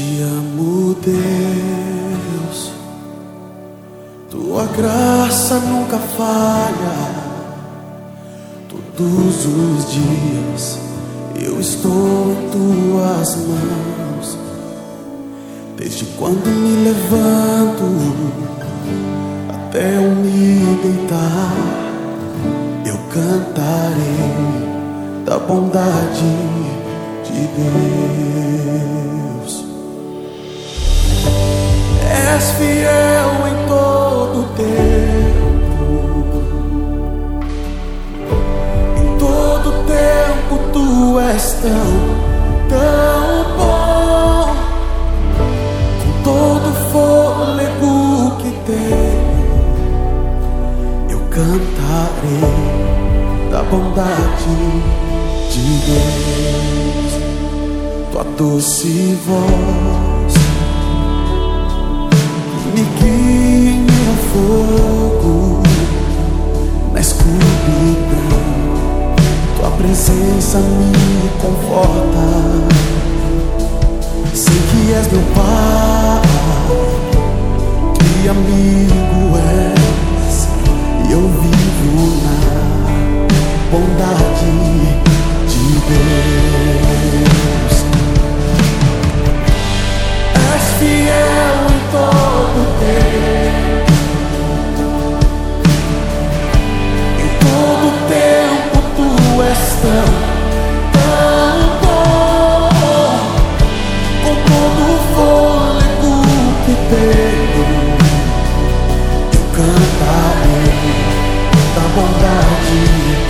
te amo, Deus. Tua graça nunca falha. Todos os dias eu estou em tuas mãos. Desde quando me levanto até eu me deitar, eu cantarei da bondade de Deus. és tão, tão bom. Com todo fôlego que tenho, eu cantarei da bondade de Deus. Tua doce voz me guia. bondade.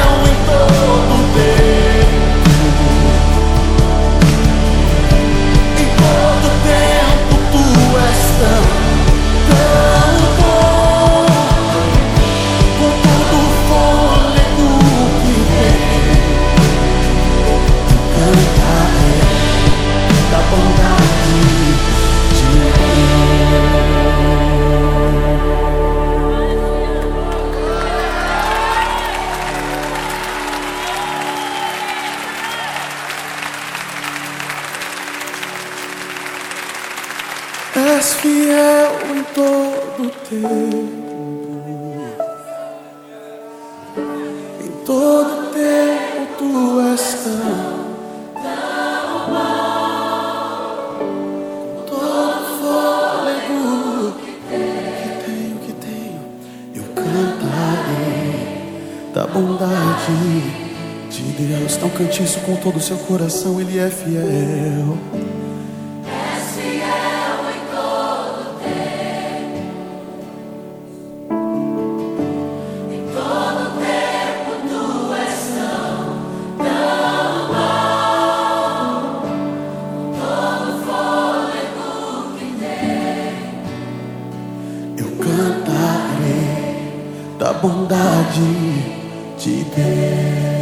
fiel em todo tempo. Em todo tempo tu és tão bom. Todo fôlego que tenho, que tenho, eu cantarei da bondade de Deus. Então cante isso com todo o seu coração, Ele é fiel. a bondade de Deus.